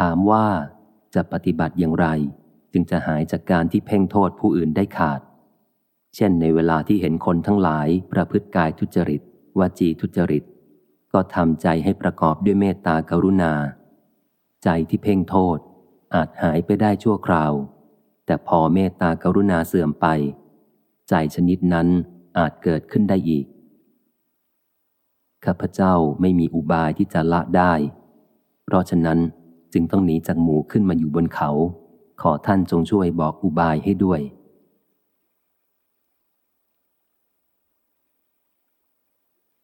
ถามว่าจะปฏิบัติอย่างไร จึงจะหายจากการที่เพ่งโทษผู้อื่นได้ขาด เช่นในเวลาที่เห็นคนทั้งหลายประพฤติกายทุจริตวจีทุจริต ก็ทำใจให้ประกอบด้วยเมตตากรุณา ใจที่เพ่งโทษอาจหายไปได้ชั่วคราว แต่พอเมตตากรุณาเสื่อมไป ใจชนิดนั้นอาจเกิดขึ้นได้อีกข้าพเจ้าไม่มีอุบายที่จะละได้ เพราะฉะนั้น จึงต้องหนีจากหมู่ขึ้นมาอยู่บนเขา ขอท่านจงช่วยบอกอุบายให้ด้วย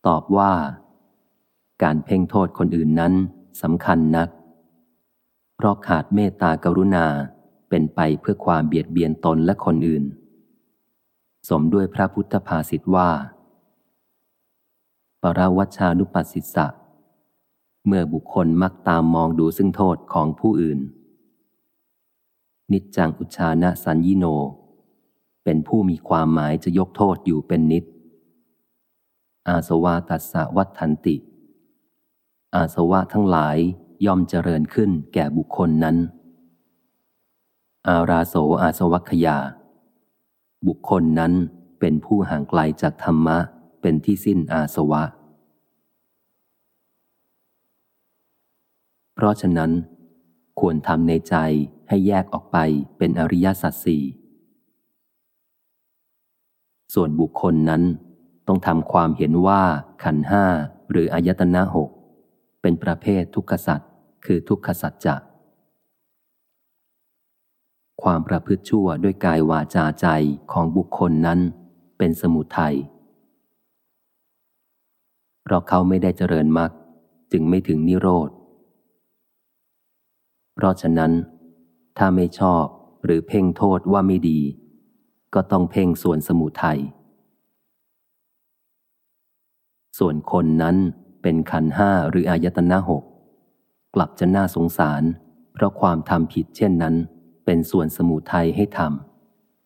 ตอบว่า การเพ่งโทษคนอื่นนั้นสำคัญนัก เพราะขาดเมตตากรุณาเป็นไปเพื่อความเบียดเบียนตนและคนอื่น สมด้วยพระพุทธภาษิตว่า ปราวัชานุปัสสิสะ เมื่อบุคคลมักตามมองดูซึ่งโทษของผู้อื่น นิจจังอุชานะสัญญิโน เป็นผู้มีความหมายจะยกโทษอยู่เป็นนิด อาสวะตัสสะวัฏทันติ อาสวะทั้งหลายย่อมเจริญขึ้นแก่บุคคลนั้น อาราโสอาสวัคยา บุคคลนั้นเป็นผู้ห่างไกลจากธรรมะ เป็นที่สิ้นอาสวะ เพราะฉะนั้น ควรทำในใจให้แยกออกไปเป็นอริยสัจสี่ส่วนบุคคลนั้นต้องทำความเห็นว่าขันห้าหรืออายตนะหกเป็นประเภททุกขสัจคือทุกขสัจจะความประพฤติชั่วด้วยกายวาจาใจของบุคคลนั้นเป็นสมุทยัยเพราะเขาไม่ได้เจริญมรรคจึงไม่ถึงนิโรธ เพราะฉะนั้น ถ้าไม่ชอบหรือเพ่งโทษว่าไม่ดี ก็ต้องเพ่งส่วนสมุทัยส่วนคนนั้นเป็นขันห้าหรืออายตนะหกกลับจะน่าสงสาร เพราะความทำผิดเช่นนั้น เป็นส่วนสมุทัยให้ท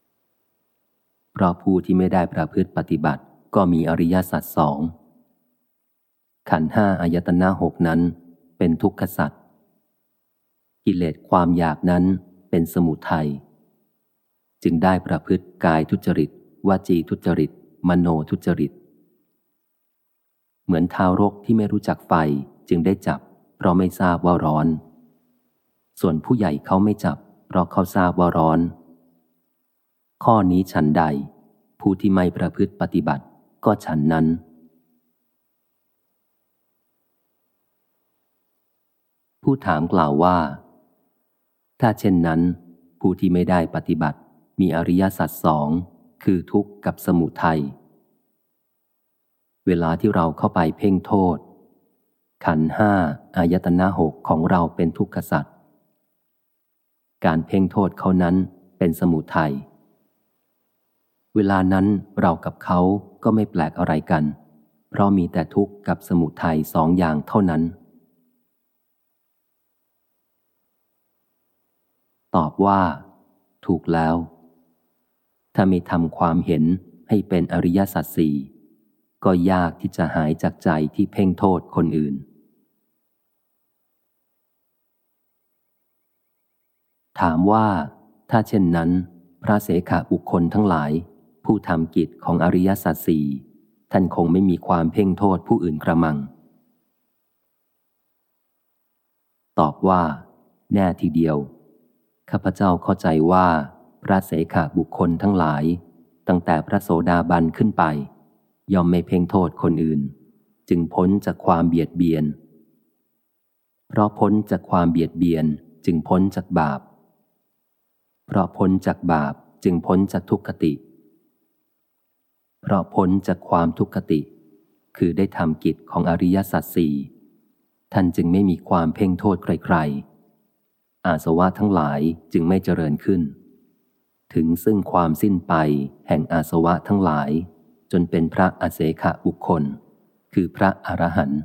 ำเพราะผู้ที่ไม่ได้ประพฤติปฏิบัติก็มีอริยสัจสองขันห้าอายตนะหกนั้น เป็นทุกขสัจ กิเลสความอยากนั้นเป็นสมุทัยจึงได้ประพฤติกายทุจริตวาจีทุจริต มโนทุจริต เหมือนทารกที่ไม่รู้จักไฟจึงได้จับ เพราะไม่ทราบว่าร้อน ส่วนผู้ใหญ่เขาไม่จับ เพราะเขาทราบว่าร้อน ข้อนี้ฉันใด ผู้ที่ไม่ประพฤติปฏิบัติก็ฉันนั้น ผู้ถามกล่าวว่า ถ้าเช่นนั้น ผู้ที่ไม่ได้ปฏิบัติมีอริยสัจสองคือทุกข์กับสมุทัย เวลาที่เราเข้าไปเพ่งโทษ ขันห้าอายตนะหกของเราเป็นทุกขสัจการเพ่งโทษเขานั้นเป็นสมุทัย เวลานั้นเรากับเขาก็ไม่แปลกอะไรกัน เพราะมีแต่ทุกข์กับสมุทัยสองอย่างเท่านั้น ตอบว่า ถูกแล้ว ถ้าม่ทำความเห็นให้เป็นอริยสัจสี่ก็ยากที่จะหายจากใจที่เพ่งโทษคนอื่น ถามว่า ถ้าเช่นนั้น พระเสขาบุคคลทั้งหลาย ผู้ทำกิจของอริยสัจสี่ท่านคงไม่มีความเพ่งโทษผู้อื่นกระมัง ตอบว่า แน่ทีเดียว ข้าพเจ้าเข้าใจว่า พระเสขาบุคคลทั้งหลาย ตั้งแต่พระโสดาบันขึ้นไป ย่อมไม่เพ่งโทษคนอื่น จึงพ้นจากความเบียดเบียน เพราะพ้นจากความเบียดเบียนจึงพ้นจากบาป เพราะพ้นจากบาปจึงพ้นจากทุกขติ เพราะพ้นจากความทุกขติ คือได้ทำกิจของอริยสัจสี่ท่านจึงไม่มีความเพ่งโทษใครๆ อาสวะทั้งหลายจึงไม่เจริญขึ้น ถึงซึ่งความสิ้นไปแห่งอาสวะทั้งหลาย จนเป็นพระอเสขบุคคล คือพระอรหันต์